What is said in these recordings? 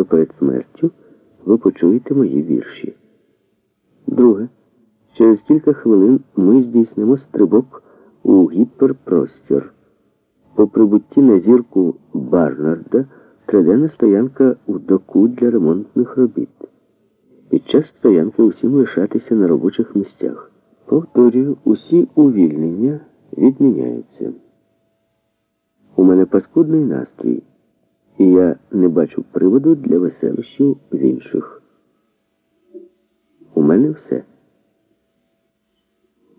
то перед смертю ви почуєте мої вірші. Друге. Через кілька хвилин ми здійснимо стрибок у гіперпростір. По прибутті на зірку Барнарда триденна стоянка у доку для ремонтних робіт. Під час стоянки усім лишатися на робочих місцях. Повторюю, усі увільнення відміняються. У мене паскудний настрій, і я не бачу приводу для веселощів в інших. У мене все.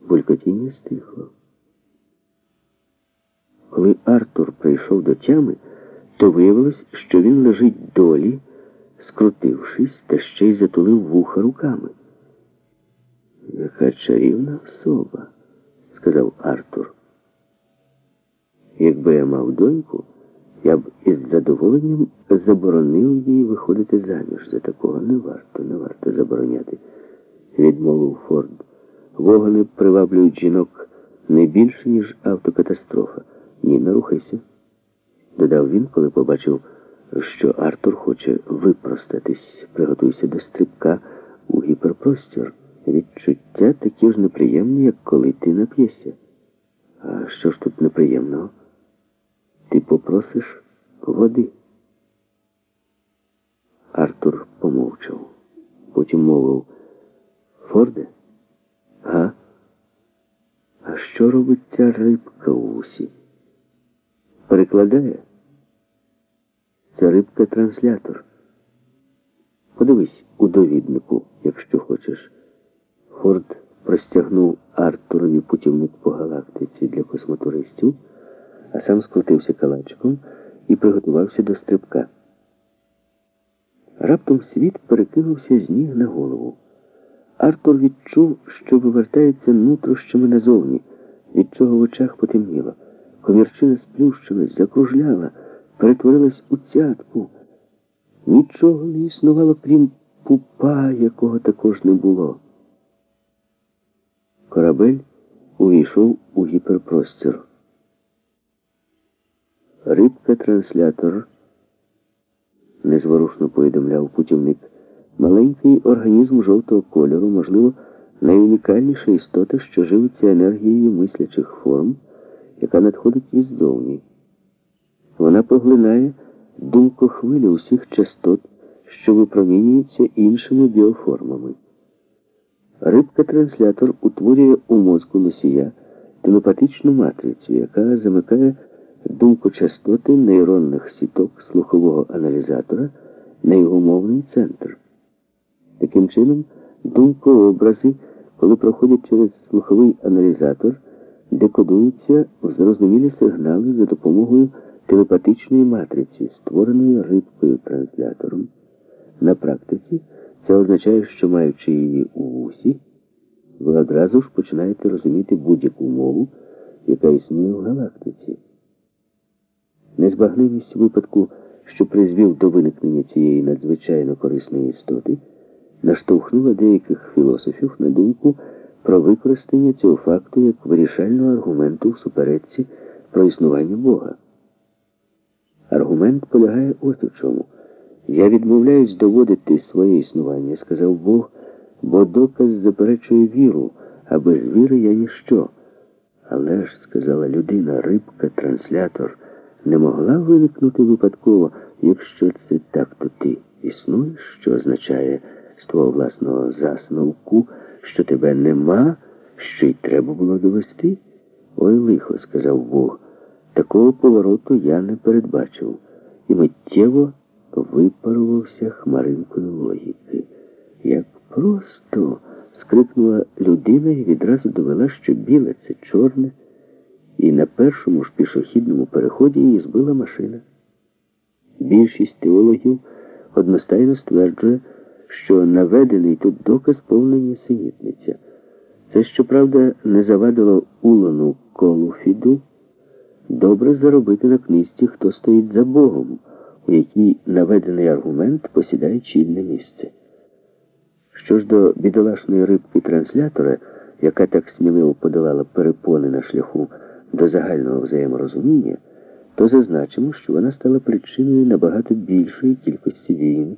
Булькотіння стихло. Коли Артур прийшов до тями, то виявилось, що він лежить долі, скрутившись та ще й затулив вуха руками. Яка чарівна особа, сказав Артур. Якби я мав доньку, я б із задоволенням заборонив їй виходити заміж. За такого не варто, не варто забороняти, відмовив Форд. Вогони приваблюють жінок не більше, ніж автокатастрофа. Ні, не рухайся, додав він, коли побачив, що Артур хоче випростатись. Приготуйся до стрибка у гіперпростір. Відчуття такі ж неприємні, як коли ти нап'єшся. А що ж тут неприємного? Ти попросиш води. Артур помовчав. Потім мовив Форде? Га? А що робить ця рибка у усі? Перекладає? Це рибка-транслятор. Подивись у довіднику, якщо хочеш. Форд простягнув Артурові путівник по галактиці для космотуристів, а сам скрутився калачком і приготувався до стрибка. Раптом світ перекинувся з ніг на голову. Артур відчув, що вивертається нутрощами назовні, від чого в очах потемніло. Комірчина сплющилась, закружляла, перетворилась у цятку. Нічого не існувало, крім пупа, якого також не було. Корабель увійшов у гіперпростір. Рибка-транслятор, незворушно повідомляв путівник, маленький організм жовтого кольору, можливо, найунікальніша істота, що живиться енергією мислячих форм, яка надходить іззовні. Вона поглинає думкохвилі усіх частот, що випромінюються іншими біоформами. Рибка-транслятор утворює у мозку носія телепатичну матрицю, яка замикає думкочастоти нейронних сіток слухового аналізатора на його мовний центр. Таким чином, думкообрази, коли проходять через слуховий аналізатор, декодуються в зрозумілі сигнали за допомогою телепатичної матриці, створеної рибкою-транслятором. На практиці це означає, що маючи її у вусі, ви одразу ж починаєте розуміти будь-яку мову, яка існує в галактиці. Незбагненість випадку, що призвів до виникнення цієї надзвичайно корисної істоти, наштовхнула деяких філософів на думку про використання цього факту як вирішального аргументу в суперечці про існування Бога. Аргумент полягає ось у чому. Я відмовляюсь доводити своє існування, сказав Бог, бо доказ заперечує віру, а без віри я ніщо. Але ж, сказала людина, рибка, транслятор, не могла виникнути випадково, якщо це так, то ти існуєш, що означає з твого власного засновку, що тебе нема, що й треба було довести. Ой лихо, сказав Бог, такого повороту я не передбачив, і миттєво випарувався хмаринкою логіки. Як просто скрикнула людина і відразу довела, що біле це чорне, і на першому ж пішохідному переході її збила машина. Більшість теологів одностайно стверджує, що наведений тут доказ повна нісенітниця. Це, щоправда, не завадило Улану Колуфіду добре заробити на книжці, хто стоїть за Богом, у якій наведений аргумент посідає чільне місце. Що ж до бідолашної рибки транслятора, яка так сміливо подолала перепони на шляху до загального взаєморозуміння, то зазначимо, що вона стала причиною набагато більшої кількості війн.